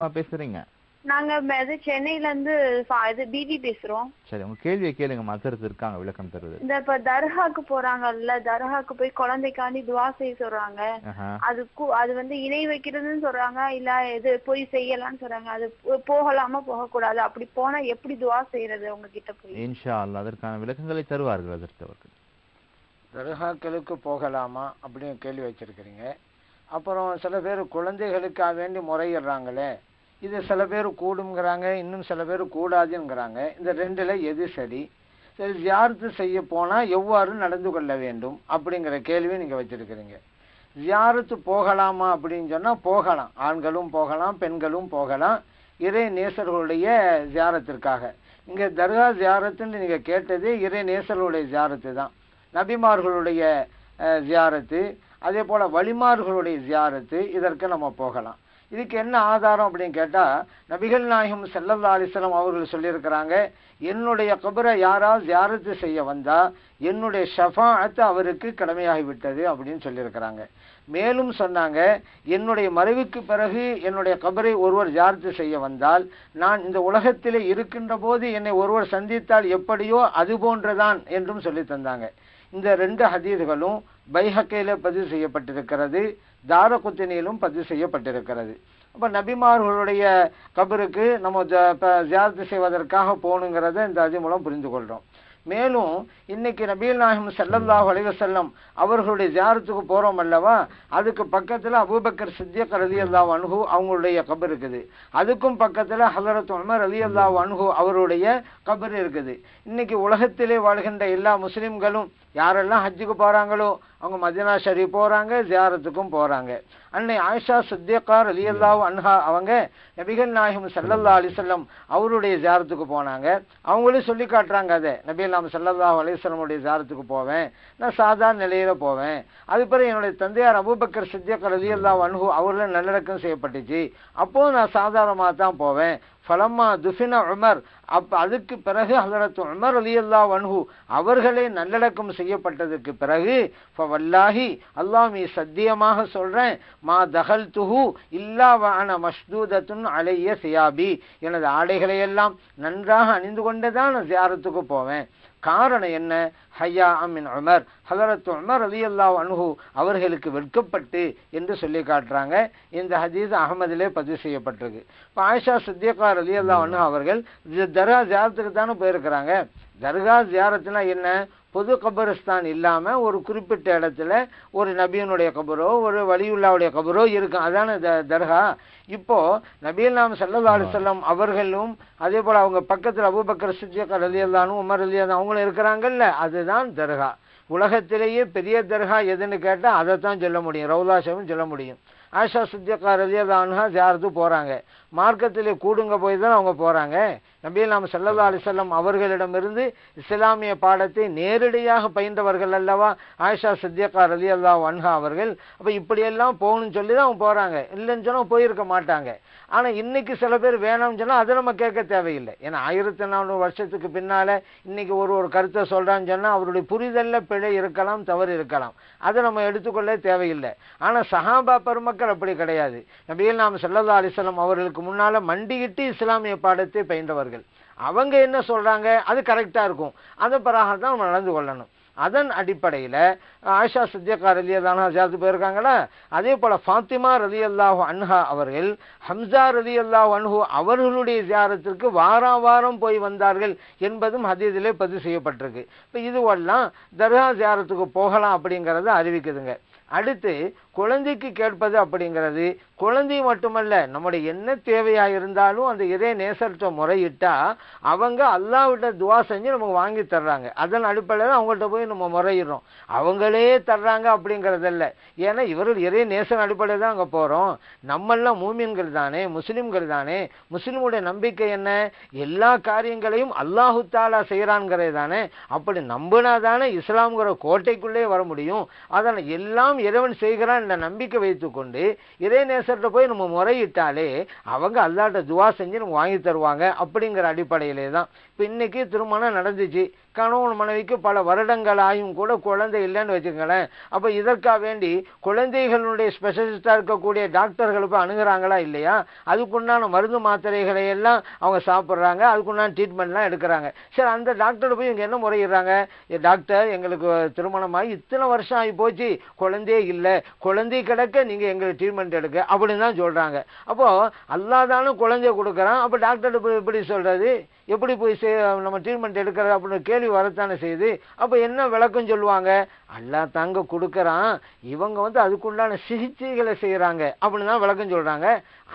பேசுறீங்க. நாங்க இது சென்னையில இருந்து ஃபா- இது பிபி பேசுறோம். சரி உங்க கேள்வியை கேளுங்க. மதரத்து இருக்காங்க விளக்கம் தருவது இந்த இப்ப தர்காக்கு போறாங்கல்ல தர்காக்கு போய் குழந்தைக்காண்டி துவா செய்ய சொல்றாங்க. ஆஹா. அது கு- அது வந்து இணை வைக்கிறதுன்னு சொல்றாங்க இல்ல இது போய் செய்யலாம்னு சொல்றாங்க. அது போ- போகலாமா போகக்கூடாது? அப்படி போனா எப்படி துவா செய்யறது உங்ககிட்ட போய்? இன்ஷா அல்லாஹ் அதற்கான விளக்கங்களை தருவார்கள் அதற்கு அவர்கள். தர்காக்களுக்கு போகலாமா அப்படின்னு கேள்வி வச்சிருக்கிறீங்க. அப்புறம் சில பேர் குழந்தைகளுக்காக வேண்டி முறையிடுறாங்களே. இது சில பேர் கூடுங்கிறாங்க இன்னும் சில பேர் கூடாதுங்கிறாங்க. இந்த ரெண்டில் எது சரி? சரி ஜியாரத்து செய்ய போனால் எவ்வாறு நடந்து கொள்ள வேண்டும் அப்படிங்கிற கேள்வி நீங்கள் வச்சுருக்கிறீங்க. ஜியாரத்து போகலாமா அப்படின்னு சொன்னால் போகலாம். ஆண்களும் போகலாம் பெண்களும் போகலாம். இறை நேசர்களுடைய ஜியாரத்திற்காக. இங்கே தர்கா ஜியாரத்துன்னு நீங்கள் கேட்டது இறை நேசர்களுடைய ஜியாரத்து தான். நபிமார்களுடைய ஜியாரத்து. அதே போல் வழிமார்களுடைய ஜியாரத்து இதற்கு நம்ம போகலாம். இதுக்கு என்ன ஆதாரம் அப்படின்னு கேட்டால் நபிகள் நாயகம் செல்லல்லா அலிஸ்லாம் அவர்கள் சொல்லியிருக்கிறாங்க என்னுடைய கபரை யாராவது ஜியாரத்து செய்ய வந்தால் என்னுடைய ஷஃபாஅத் அவருக்கு கடமையாகிவிட்டது அப்படின்னு சொல்லியிருக்கிறாங்க. மேலும் சொன்னாங்க என்னுடைய மறைவுக்கு பிறகு என்னுடைய கபரை ஒருவர் ஜியாரத்து செய்ய வந்தால் நான் இந்த உலகத்திலே இருக்கின்ற போது என்னை ஒருவர் சந்தித்தால் எப்படியோ அது போன்றுதான் என்றும் சொல்லி தந்தாங்க. இந்த ரெண்டு ஹதீதுகளும் பைஹக்கையில் பதிவு செய்யப்பட்டிருக்கிறது தாரகுத்தினியிலும் பதிவு செய்யப்பட்டிருக்கிறது. அப்போ நபிமார்களுடைய கபருக்கு நம்ம ஜ- ஜியாரத்து செய்வதற்காக போகணுங்கிறத இந்த அது மூலம் புரிந்து கொள்கிறோம் மேலும் இன்னைக்கு நபீல் நாயகம் செல்லல்லாஹ் அலைஹி செல்லம் அவர்களுடைய ஜியாரத்துக்கு போகிறோம் அல்லவா? அதுக்கு பக்கத்தில் அபூபக்கர் சித்தியக் ரலி அல்லா அணுகு அவங்களுடைய கபர் இருக்குது. அதுக்கும் பக்கத்தில் ஹஸரத் உமர் அலி அல்லா அணுகு அவருடைய கபர் இருக்குது. இன்னைக்கு உலகத்திலே வாழ்கின்ற எல்லா முஸ்லீம்களும் யாரெல்லாம் ஹஜ்ஜுக்கு போகிறாங்களோ அவங்க மதினா ஷரீஃப் போகிறாங்க ஜியாரத்துக்கும் போகிறாங்க அன்னை ஆயிஷா சித்தியக்கார் ரலியல்லாஹு அன்ஹா அவங்க நபிகள் நாயகம் சல்லல்லா அலிசல்லம் அவருடைய ஜியாரத்துக்கு போனாங்க. அவங்களும் சொல்லி காட்டுறாங்க அதை. நபிகள் நாம ஸல்லல்லாஹு அலிஸ்லமுடைய ஜியாரத்துக்கு போவேன். நான் சாதாரண நிலையில் போவேன். அது பிறகு என்னுடைய தந்தையார் அபூபக்கர் சித்தியக்கார் ரலியல்லாஹு அன்ஹு அவரில் நல்லடக்கம் செய்யப்பட்டுச்சு. அப்போது நான் சாதாரணமாக தான் போவேன். ஃபலம்மா துஃபின உமர். அப் அதுக்கு பிறகு ஹலரத் உமர் அலி அல்லா வன்ஹு அவர்களே நல்லடக்கம் செய்யப்பட்டதுக்கு பிறகு வல்லாஹி அல்லாஹ் மீ சத்தியமாக சொல்றேன். மா தகல் துஹு இல்லா வான மஷ்தூதத்துன் அலைய சியாபி. எனது ஆடைகளையெல்லாம் நன்றாக அணிந்து கொண்டுதான் நான் ஜியாரத்துக்கு போவேன். காரணம் என்ன? ஹையா அமின் உமர். ஹலரத் உமர் அலி அல்லா அனுகு அவர்களுக்கு வெட்கப்பட்டு என்று சொல்லி காட்டுறாங்க. இந்த ஹதீஸ் அகமதிலே பதிவு செய்யப்பட்டிருக்கு. இப்போ ஆயிஷா சுத்தியக்கார் அலி அல்லா அனு அவர்கள் தரா தர்கா தானே போயிருக்கிறாங்க. தர்கா ஜியாரத்துனா என்ன? பொது கபரிஸ்தான் இல்லாமல் ஒரு குறிப்பிட்ட இடத்துல ஒரு நபியனுடைய கபரோ ஒரு வலியுல்லாவுடைய கபரோ இருக்கும் அதான த- தர்கா. இப்போ நபியல் நாம் ஸல்லல்லாஹு செல்லம் அவர்களும் அதே போல் அவங்க பக்கத்தில் அபுபக்கர் சித்தியக்கர் ரலியல்லாஹு உமர் ரலியல்லாஹு அவங்களும் இருக்கிறாங்கல்ல. அதுதான் தர்கா. உலகத்திலேயே பெரிய தர்கா எதுன்னு கேட்டால் அதை தான் சொல்ல முடியும். ரவுலாஷமும் சொல்ல முடியும். ஆஷா சித்தியக்கா ரலியல்லாஹு ஜியாரத்து போகிறாங்க மார்க்கத்திலே கூடுங்க போய் தான் அவங்க போகிறாங்க நபிகள் நாம் ஸல்லல்லாஹு அலிசல்லம் அவர்களிடமிருந்து இஸ்லாமிய பாடத்தை நேரடியாக பயின்றவர்கள் அல்லவா? ஆயிஷா சித்திகா அல்லா வன்ஹா அவர்கள். அப்போ இப்படியெல்லாம் போகணும்னு சொல்லி தான் அவங்க போகிறாங்க இல்லைன்னு சொன்னால் போயிருக்க மாட்டாங்க. ஆனால் இன்னைக்கு சில பேர் வேணும்னு சொன்னால் அதை நம்ம கேட்க தேவையில்லை. ஏன்னா ஆயிரத்தி நானூறு வருஷத்துக்கு பின்னால் இன்னைக்கு ஒரு ஒரு கருத்தை சொல்கிறான்னு சொன்னால் அவருடைய புரிதலில் பிழை இருக்கலாம் தவறு இருக்கலாம். அதை நம்ம எடுத்துக்கொள்ள தேவையில்லை. ஆனால் சஹாபா பெருமக்கள் அப்படி கிடையாது. நபிகள் நாம் செல்லதா அலைஹி அவர்களுக்கு முன்னால மண்டியிட்டு இஸ்லாமிய பாடத்தை பயின்றவர்கள். அவங்க என்ன சொல்றாங்க? அது கரெக்டாக இருக்கும். அது பிறகு தான் நம்ம நடந்து கொள்ளணும். அதன் அடிப்படையில ஆயிஷா சித்தியக்கா ரலியல்லாஹு ஜியாரத்து போயிருக்காங்களா அதே போல ஃபாத்திமா ரலியல்லாஹு அன்ஹா அவர்கள் ஹம்சா ரலியல்லாஹு அன்ஹு அவர்களுடைய ஜியாரத்திற்கு வாரம் வாரம் போய் வந்தார்கள் என்பதும் ஹதீதிலே பதிவு செய்யப்பட்டிருக்கு. இப்போ இதுவெல்லாம் தர்கா ஜியாரத்துக்கு போகலாம் அப்படிங்கிறத அறிவிக்குதுங்க. அடுத்து குழந்தைக்கு கேட்பது அப்படிங்கிறது குழந்தை மட்டுமல்ல நம்முடைய என்ன தேவையா இருந்தாலும் அந்த இதே நேசர்கிட்ட முறையிட்டா அவங்க அல்லாவிட்ட துவா செஞ்சு நமக்கு வாங்கி தர்றாங்க. அதன் அடிப்படையில் அவங்கள்ட்ட போய் நம்ம முறையிடுறோம். அவங்களே தர்றாங்க அப்படிங்கிறதில்ல. ஏன்னா இவர்கள் இதே நேசன் அடிப்படையில் தான் அங்கே போகிறோம் நம்மெல்லாம் மூமின்கள் தானே முஸ்லீம்கள் தானே முஸ்லீமுடைய நம்பிக்கை என்ன? எல்லா காரியங்களையும் அல்லாஹு தாலா தானே. அப்படி நம்பினா தானே இஸ்லாம்ங்கிற கோட்டைக்குள்ளே வர முடியும். அதனால் எல்லாம் இறைவன் செய்கிறான் என்ற நம்பிக்கை வைத்துக்கொண்டு இறை நேசர்கிட்ட போய் நம்ம முறையிட்டாலே அவங்க அல்லாட்ட துவா செஞ்சு நம்ம வாங்கி தருவாங்க அப்படிங்கிற அடிப்படையிலே தான் இப்போ இன்னைக்கு திருமணம் நடந்துச்சு. கணவன் மனைவிக்கு பல வருடங்களாயும் கூட குழந்தை இல்லைன்னு வச்சுக்கங்களேன். அப்போ இதற்காக வேண்டி குழந்தைகளுடைய ஸ்பெஷலிஸ்ட்டாக இருக்கக்கூடிய டாக்டர்கள் போய் அணுகிறாங்களா இல்லையா? அதுக்குண்டான மருந்து மாத்திரைகளை எல்லாம் அவங்க சாப்பிட்றாங்க. அதுக்குண்டான ட்ரீட்மெண்ட்லாம் எடுக்கிறாங்க. சரி அந்த டாக்டர் போய் இவங்க என்ன முறையிடுறாங்க? டாக்டர் எங்களுக்கு திருமணமாகி இத்தனை வருஷம் ஆகி போச்சு. குழந்தையே இல்லை. குழந்தை கிடக்க நீங்கள் எங்களுக்கு ட்ரீட்மெண்ட் எடுக்க அப்படின்னு தான் சொல்கிறாங்க அப்போது அல்லாதானும் குழந்தைய கொடுக்குறான். அப்போ டாக்டர் இப்படி எப்படி சொல்கிறது எப்படி போய் செய் நம்ம ட்ரீட்மெண்ட் எடுக்கிறது அப்படின்னு கேள்வி வரத்தானே செய்யுது. அப்போ என்ன விளக்கம் சொல்லுவாங்க? அல்லா தாங்க கொடுக்குறான். இவங்க வந்து அதுக்குண்டான சிகிச்சைகளை செய்கிறாங்க அப்படின்னு தான் விளக்கம் சொல்கிறாங்க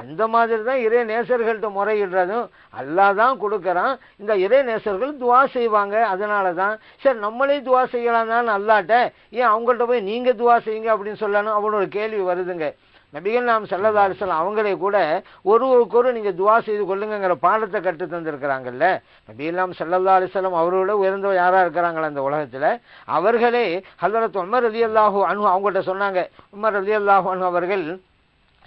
அந்த மாதிரி தான் இறை நேசர்கள்ட்ட முறையிடுறதும் அல்லா தான் கொடுக்குறான். இந்த இறை நேசர்கள் துவா செய்வாங்க. அதனால தான் சரி நம்மளே துவா செய்யலாம் தான் அல்லாட்ட ஏன் அவங்கள்ட்ட போய் நீங்கள் துவா செய்யுங்க அப்படின்னு சொல்லணும் அப்படின்னு ஒரு கேள்வி வருதுங்க. நபிகள் நாம் சல்லல்லா அலிஸ்லாம் அவங்களே கூட ஒருவருக்கு ஒரு நீங்கள் துவா செய்து கொள்ளுங்கிற பாடத்தை கற்று தந்திருக்கிறாங்கல்ல? நபிகள் நாம் சல்லல்லா அலிஸ்லாம் அவரோட உயர்ந்தவர் யாராக இருக்கிறாங்களா அந்த உலகத்தில்? அவர்களே ஹல்லரத் உமர் ரலி அல்லாஹூ அனு அவங்கள்ட்ட சொன்னாங்க உமர் ரலி அல்லாஹூ அனு அவர்கள்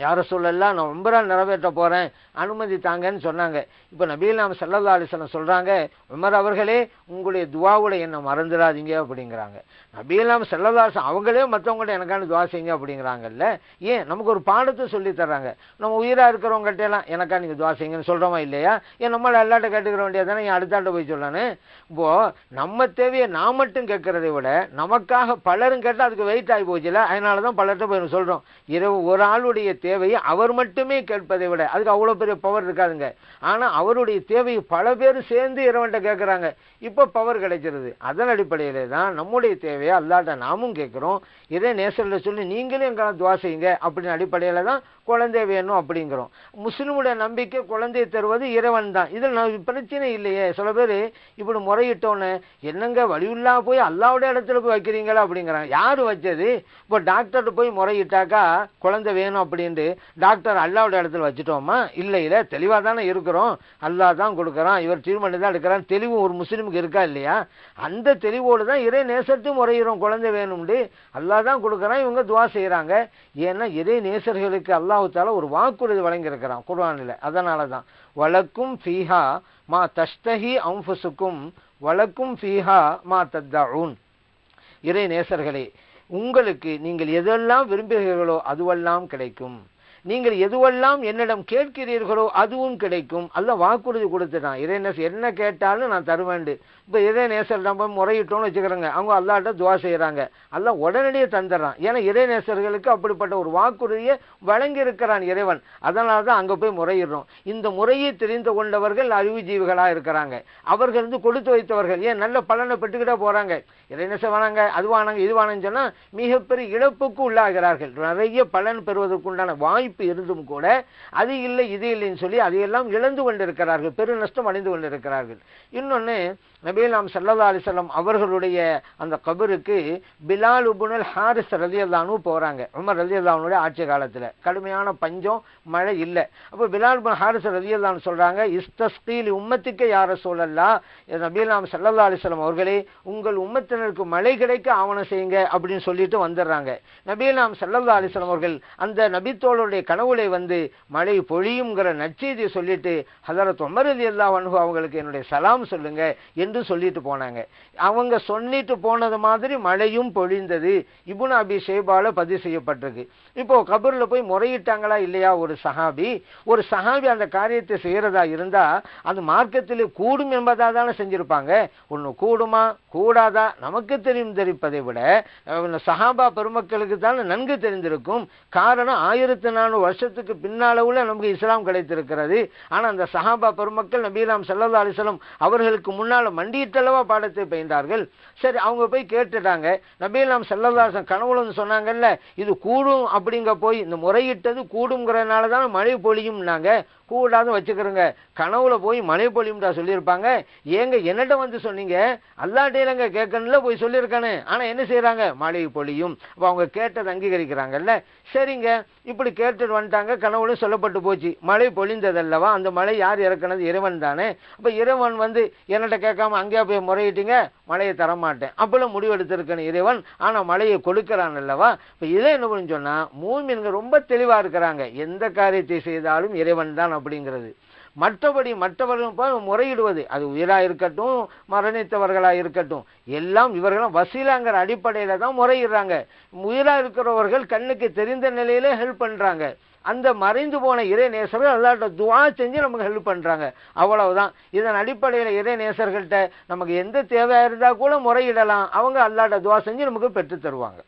யார சொல்லலாம் நான் உம்பரா நிறைவேற்ற போகிறேன் அனுமதி தாங்கன்னு சொன்னாங்க. இப்போ நபீல் நாம் சல்லல்லா அலிஸ்லாம் சொல்கிறாங்க உமர் அவர்களே உங்களுடைய துவாவோட என்னை மறந்துடாதீங்க அப்படிங்கிறாங்க. நபீல் நாம் சல்லல்லா அலிஸ்லாம் அவங்களே மற்றவங்கள்ட்ட எனக்கான துவா செய்யுங்க அப்படிங்கிறாங்கல்ல ஏன்? நமக்கு ஒரு பாடத்தை சொல்லி தர்றாங்க. நம்ம உயிராக இருக்கிறவங்கள்ட்ட எல்லாம் எனக்கா நீங்கள் துவா செய்யுங்கன்னு சொல்கிறோமா இல்லையா? ஏன் நம்மளை எல்லாட்ட கேட்டுக்கிற வேண்டியதானே என் அடுத்தாட்ட போய் சொல்லணும் இப்போது நம்ம தேவையை நான் மட்டும் கேட்குறதை விட நமக்காக பலரும் கேட்டால் அதுக்கு வெயிட் ஆகி போச்சுல அதனால தான் பலர்கிட்ட போய் சொல்கிறோம் இரவு ஒரு ஆளுடைய தேவையை அவர் மட்டுமே கேட்பதை விட அதுக்கு அவ்வளோ பெரிய பவர் இருக்காதுங்க. ஆனால் அவருடைய தேவையை பல பேர் சேர்ந்து இறைவன்ட்ட கேட்குறாங்க. இப்போ பவர் கிடைச்சிருது அதன் அடிப்படையிலே தான் நம்முடைய தேவையை அல்லாட்ட நாமும் கேட்குறோம். இதே நேசரில் சொல்லி நீங்களும் எங்களை துவா செய்யுங்க அப்படின்னு அடிப்படையில் தான் குழந்தை வேணும் அப்படிங்கிறோம். முஸ்லீமுடைய நம்பிக்கை குழந்தையை தருவது இறைவன் தான். இதில் நான் பிரச்சனை இல்லையே. சில பேர் இப்படி முறையிட்டோன்னு என்னங்க வழியுள்ளா போய் அல்லாவுடைய இடத்துல போய் வைக்கிறீங்களா? அப்படிங்கிறாங்க. யார் வச்சது? இப்போ டாக்டர்கிட்ட போய் முறையிட்டாக்கா குழந்தை வேணும் அப்படின்ட்டு டாக்டர் அல்லாவோட இடத்துல வச்சுட்டோமா? இல்லை இல்லை தெளிவாக தானே இருக்கிறோம். அல்லாஹ் தான் கொடுக்குறான். இவர் தீர்மானம் தான் எடுக்கிறான். தெளிவு ஒரு முஸ்லீமுக்கு இருக்கா இல்லையா? அந்த தெளிவோடு தான் இறை நேசத்தையும் முறையிறோம் குழந்தை வேணும்னு. அல்லாஹ் தான் கொடுக்குறான். இவங்க துவா செய்கிறாங்க ஏன்னா இறை நேசர்களுக்கு அல்லாஹால ஒரு வாக்குறுதி வழங்கியிருக்கிறான் குர்வானில் அதனால தான். வழக்கும் ஃபீஹா மா தஷ்தஹி அம்புசுக்கும் வழக்கும் ஃபீஹா மா தத்தவுன் இறை நேசர்களே உங்களுக்கு நீங்கள் எதெல்லாம் விரும்புகிறீர்களோ அதுவெல்லாம் கிடைக்கும். நீங்கள் எதுவெல்லாம் என்னிடம் கேட்கிறீர்களோ அதுவும் கிடைக்கும். அல்ல வாக்குறுதி கொடுத்துட்டான் இறைநேசர் என்ன கேட்டாலும் நான் தருவேண்டு. இப்போ இறைநேசர் நம்ம முறையிட்டோம்னு வச்சுக்கிறோங்க. அவங்க அல்லாட்ட துவா செய்கிறாங்க அல்ல உடனடியே தந்துடுறான் ஏன்னா இறைநேசர்களுக்கு அப்படிப்பட்ட ஒரு வாக்குறுதியை வழங்கி இருக்கிறான் இறைவன். அதனால தான் அங்கே போய் முறையிடுறோம். இந்த முறையை தெரிந்து கொண்டவர்கள் அறிவுஜீவிகளாக இருக்கிறாங்க. அவர்கள் வந்து கொடுத்து வைத்தவர்கள். ஏன்? நல்ல பலனை பெற்றுக்கிட்டே போகிறாங்க இறைநேசம் வானாங்க அது வானாங்க சொன்னால் மிகப்பெரிய இழப்புக்கு உள்ளாகிறார்கள். நிறைய பலன் பெறுவதற்குண்டான வாய்ப்பு இருந்தும் கூட அது இல்லை இது இல்லைன்னு சொல்லி அதையெல்லாம் இழந்து கொண்டிருக்கிறார்கள். பெரு நஷ்டம் அடைந்து கொண்டிருக்கிறார்கள். இன்னொன்று நபீலாம் சல்லா அலிசல்லாம் அவர்களுடைய அந்த கபருக்கு பிலால் உபுனல் ஹாரிஸ் ரலி போகிறாங்க உமர் ரலியல்லானுடைய ஆட்சி காலத்தில். கடுமையான பஞ்சம் மழை இல்லை. அப்போ பிலால் உபுன் ஹாரிஸ் ரலியல்லான்னு சொல்கிறாங்க இஸ்தஸ்கீல் உம்மத்துக்கு யார சொல்லல்லா நபீலாம் சல்லா அலிசல்லாம் அவர்களே உங்கள் உம்மத்தினருக்கு மழை கிடைக்க ஆவணம் செய்யுங்க அப்படின்னு சொல்லிட்டு வந்துடுறாங்க. நபீலாம் சல்லா அலிசல்லாம் அவர்கள் அந்த நபித்தோளுடைய கனவுளை வந்து மழை பொழியுங்கிற நற்செய்தியை சொல்லிட்டு ஹதரத் உமர் அலி அல்லா அவங்களுக்கு என்னுடைய சலாம் சொல்லுங்க என்று சொல்லிட்டு போனாங்க. அவங்க சொல்லிட்டு போனது மாதிரி மழையும் பொழிந்தது. இபுன் அபி ஷேபால பதிவு செய்யப்பட்டிருக்கு. இப்போ கபூர்ல போய் முறையிட்டாங்களா இல்லையா ஒரு சஹாபி? ஒரு சஹாபி அந்த காரியத்தை செய்யறதா இருந்தா அது மார்க்கத்தில் கூடும் என்பதா தானே செஞ்சிருப்பாங்க. ஒன்று கூடுமா? கூடாதா? நமக்கு தெரியும் தெரிப்பதை விட சஹாபா பெருமக்களுக்கு தான் நன்கு தெரிந்திருக்கும். காரணம் ஆயிரத்தி நானூறு வருஷத்துக்கு பின்னாலவுல நமக்கு இஸ்லாம் கிடைத்திருக்கிறது. ஆனால் அந்த சஹாபா பெருமக்கள் நபீலாம் செல்லதா அலிசலம் அவர்களுக்கு முன்னால் மண்டியிட்டளவா பாடத்தை பயின்றார்கள் சரி அவங்க போய் கேட்டுட்டாங்க. நபீலாம் செல்லதாசன் கனவுல வந்து சொன்னாங்கல்ல இது கூடும் அப்படிங்க போய் இந்த முறையிட்டது கூடுங்கிறதுனால தான் மழை பொழியும்னாங்க. கூடாதுன்னு வச்சுக்கிறோங்க. கனவுல போய் மழை பொழியும்டா சொல்லியிருப்பாங்க. ஏங்க என்னட்ட வந்து சொன்னீங்க? அல்லாட்டையிலங்க கேட்கணும்ல போய் சொல்லியிருக்கானு. ஆனால் என்ன செய்கிறாங்க மழை பொழியும் அப்போ அவங்க கேட்டதை அங்கீகரிக்கிறாங்கல்ல. சரிங்க இப்படி கேட்டுட்டு வந்துட்டாங்க. கனவுல சொல்லப்பட்டு போச்சு. மழை பொழிந்ததல்லவா அந்த மழை யார் இறக்குனது? இறைவன் தானே. அப்போ இறைவன் வந்து என்னட்ட கேட்காம அங்கேயா போய் முறையிட்டீங்க? மழையை தரமாட்டேன். அப்பெல்லாம் முடிவெடுத்திருக்கணும் இறைவன். ஆனால் மழையை கொடுக்கிறான் அல்லவா இப்போ இதை என்ன பண்ணு சொன்னால் மூமின்கள் ரொம்ப தெளிவாக இருக்கிறாங்க. எந்த காரியத்தை செய்தாலும் இறைவன் தான் அப்படிங்கிறது. மற்றபடி மற்றவர்கள் முறையிடுவது. அது உயிராக இருக்கட்டும் மரணித்தவர்களாக இருக்கட்டும் எல்லாம் இவர்களும் வசீலாங்கிற அடிப்படையில் தான் முறையிடுறாங்க. உயிராக இருக்கிறவர்கள் கண்ணுக்கு தெரிந்த நிலையிலே ஹெல்ப் பண்ணுறாங்க அந்த மறைந்து போன இறை நேசர்கள் அல்லாட்ட துவா செஞ்சு நமக்கு ஹெல்ப் பண்ணுறாங்க அவ்வளவுதான். இதன் அடிப்படையில் இறை நேசர்கள்ட்ட நமக்கு எந்த தேவையாக இருந்தால் கூட முறையிடலாம். அவங்க அல்லாட்ட துவா செஞ்சு நமக்கு பெற்று தருவாங்க.